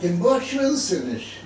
Kim boş ver.